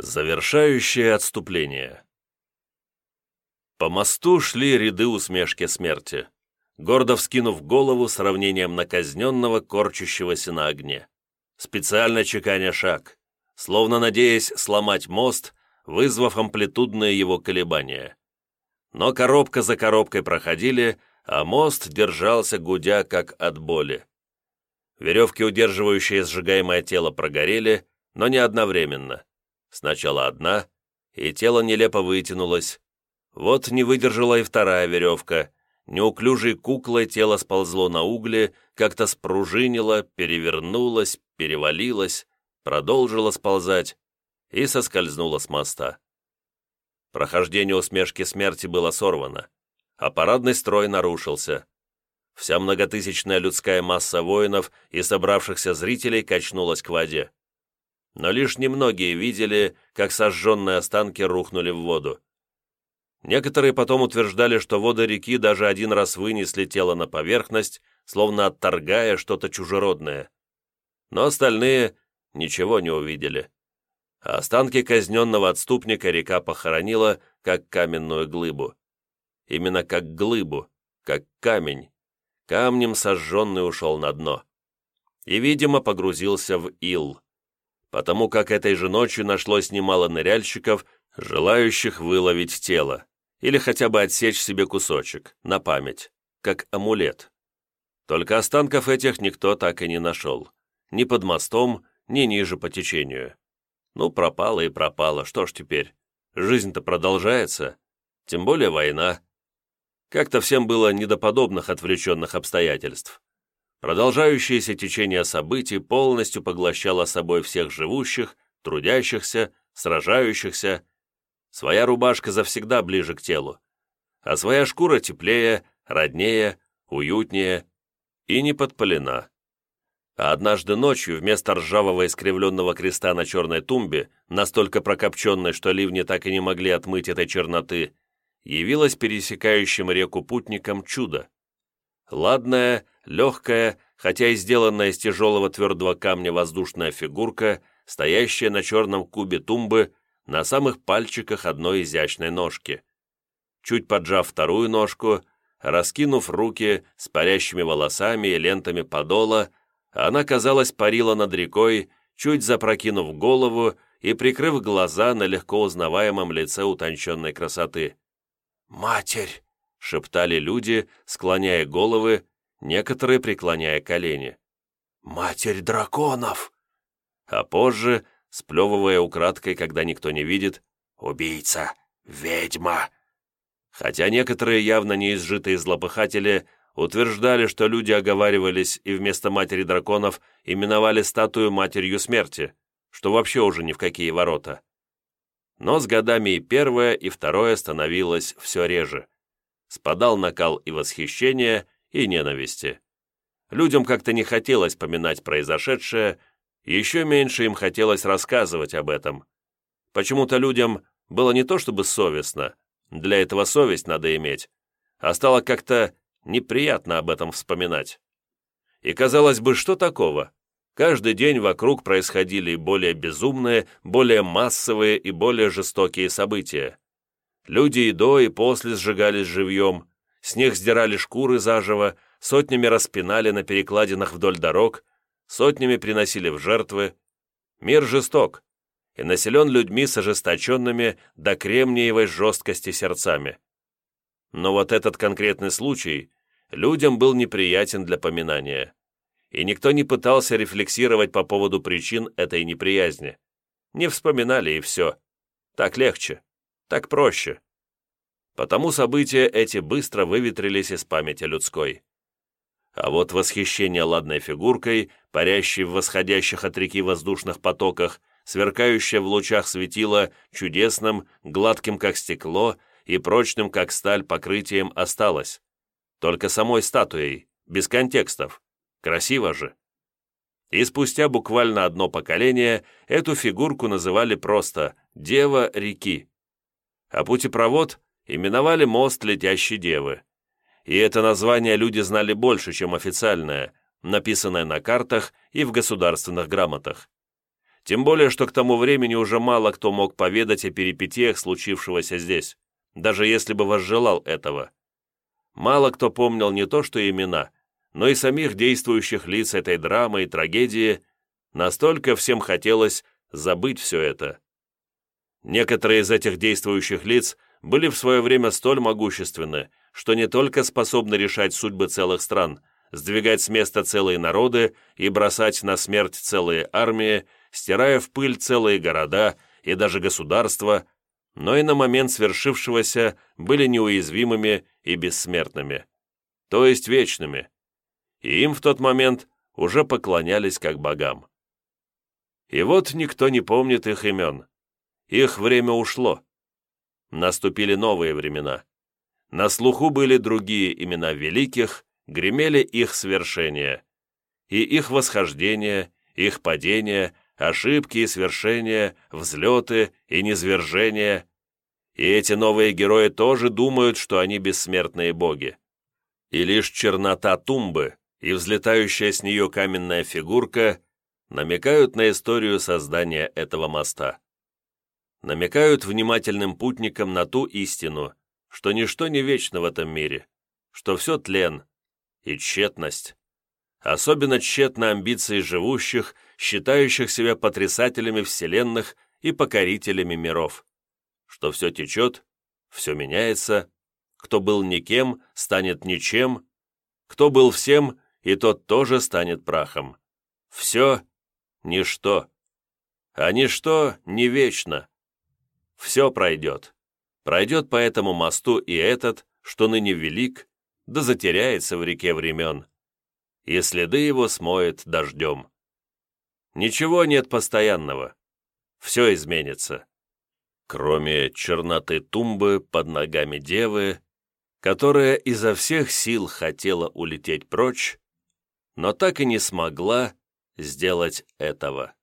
Завершающее отступление По мосту шли ряды усмешки смерти, гордо вскинув голову сравнением наказненного, корчащегося на огне. Специально чеканя шаг, словно надеясь сломать мост, вызвав амплитудные его колебания. Но коробка за коробкой проходили, а мост держался, гудя, как от боли. Веревки, удерживающие сжигаемое тело, прогорели, но не одновременно. Сначала одна, и тело нелепо вытянулось. Вот не выдержала и вторая веревка. Неуклюжей куклой тело сползло на угли, как-то спружинило, перевернулось, перевалилось, продолжило сползать и соскользнуло с моста. Прохождение усмешки смерти было сорвано, а парадный строй нарушился. Вся многотысячная людская масса воинов и собравшихся зрителей качнулась к воде но лишь немногие видели, как сожженные останки рухнули в воду. Некоторые потом утверждали, что воды реки даже один раз вынесли тело на поверхность, словно отторгая что-то чужеродное. Но остальные ничего не увидели. А останки казненного отступника река похоронила, как каменную глыбу. Именно как глыбу, как камень. Камнем сожженный ушел на дно. И, видимо, погрузился в ил потому как этой же ночью нашлось немало ныряльщиков, желающих выловить тело, или хотя бы отсечь себе кусочек, на память, как амулет. Только останков этих никто так и не нашел. Ни под мостом, ни ниже по течению. Ну, пропало и пропало, что ж теперь? Жизнь-то продолжается, тем более война. Как-то всем было не до подобных отвлеченных обстоятельств. Продолжающееся течение событий полностью поглощало собой всех живущих, трудящихся, сражающихся. Своя рубашка завсегда ближе к телу, а своя шкура теплее, роднее, уютнее и не подпалена. А однажды ночью вместо ржавого искривленного креста на черной тумбе, настолько прокопченной, что ливни так и не могли отмыть этой черноты, явилось пересекающим реку путникам чудо. Ладная, легкая, хотя и сделанная из тяжелого твердого камня воздушная фигурка, стоящая на черном кубе тумбы на самых пальчиках одной изящной ножки. Чуть поджав вторую ножку, раскинув руки с парящими волосами и лентами подола, она, казалось, парила над рекой, чуть запрокинув голову и прикрыв глаза на легко узнаваемом лице утонченной красоты. «Матерь!» — шептали люди, склоняя головы некоторые преклоняя колени. «Матерь драконов!» А позже, сплевывая украдкой, когда никто не видит, «Убийца! Ведьма!» Хотя некоторые явно неизжитые злопыхатели утверждали, что люди оговаривались и вместо матери драконов именовали статую матерью смерти, что вообще уже ни в какие ворота. Но с годами и первое, и второе становилось все реже. Спадал накал и восхищение, и ненависти. Людям как-то не хотелось поминать произошедшее, еще меньше им хотелось рассказывать об этом. Почему-то людям было не то чтобы совестно, для этого совесть надо иметь, а стало как-то неприятно об этом вспоминать. И казалось бы, что такого? Каждый день вокруг происходили более безумные, более массовые и более жестокие события. Люди и до, и после сжигались живьем, с них сдирали шкуры заживо, сотнями распинали на перекладинах вдоль дорог, сотнями приносили в жертвы. Мир жесток и населен людьми с ожесточенными до кремниевой жесткости сердцами. Но вот этот конкретный случай людям был неприятен для поминания, и никто не пытался рефлексировать по поводу причин этой неприязни. Не вспоминали и все. Так легче, так проще потому события эти быстро выветрились из памяти людской. А вот восхищение ладной фигуркой, парящей в восходящих от реки воздушных потоках, сверкающее в лучах светила чудесным, гладким как стекло и прочным как сталь покрытием осталось. Только самой статуей, без контекстов. Красиво же. И спустя буквально одно поколение эту фигурку называли просто «Дева реки». А путепровод именовали мост Летящей Девы. И это название люди знали больше, чем официальное, написанное на картах и в государственных грамотах. Тем более, что к тому времени уже мало кто мог поведать о перипетиях случившегося здесь, даже если бы возжелал этого. Мало кто помнил не то что имена, но и самих действующих лиц этой драмы и трагедии, настолько всем хотелось забыть все это. Некоторые из этих действующих лиц были в свое время столь могущественны, что не только способны решать судьбы целых стран, сдвигать с места целые народы и бросать на смерть целые армии, стирая в пыль целые города и даже государства, но и на момент свершившегося были неуязвимыми и бессмертными, то есть вечными. И им в тот момент уже поклонялись как богам. И вот никто не помнит их имен. Их время ушло. Наступили новые времена. На слуху были другие имена великих, гремели их свершения. И их восхождение, их падение, ошибки и свершения, взлеты и низвержения. И эти новые герои тоже думают, что они бессмертные боги. И лишь чернота тумбы и взлетающая с нее каменная фигурка намекают на историю создания этого моста. Намекают внимательным путникам на ту истину, что ничто не вечно в этом мире, что все тлен и тщетность. Особенно тщетны амбиции живущих, считающих себя потрясателями вселенных и покорителями миров. Что все течет, все меняется, кто был никем, станет ничем, кто был всем, и тот тоже станет прахом. Все — ничто. А ничто не вечно. Все пройдет. Пройдет по этому мосту и этот, что ныне велик, да затеряется в реке времен, и следы его смоет дождем. Ничего нет постоянного. Все изменится. Кроме черноты тумбы под ногами девы, которая изо всех сил хотела улететь прочь, но так и не смогла сделать этого.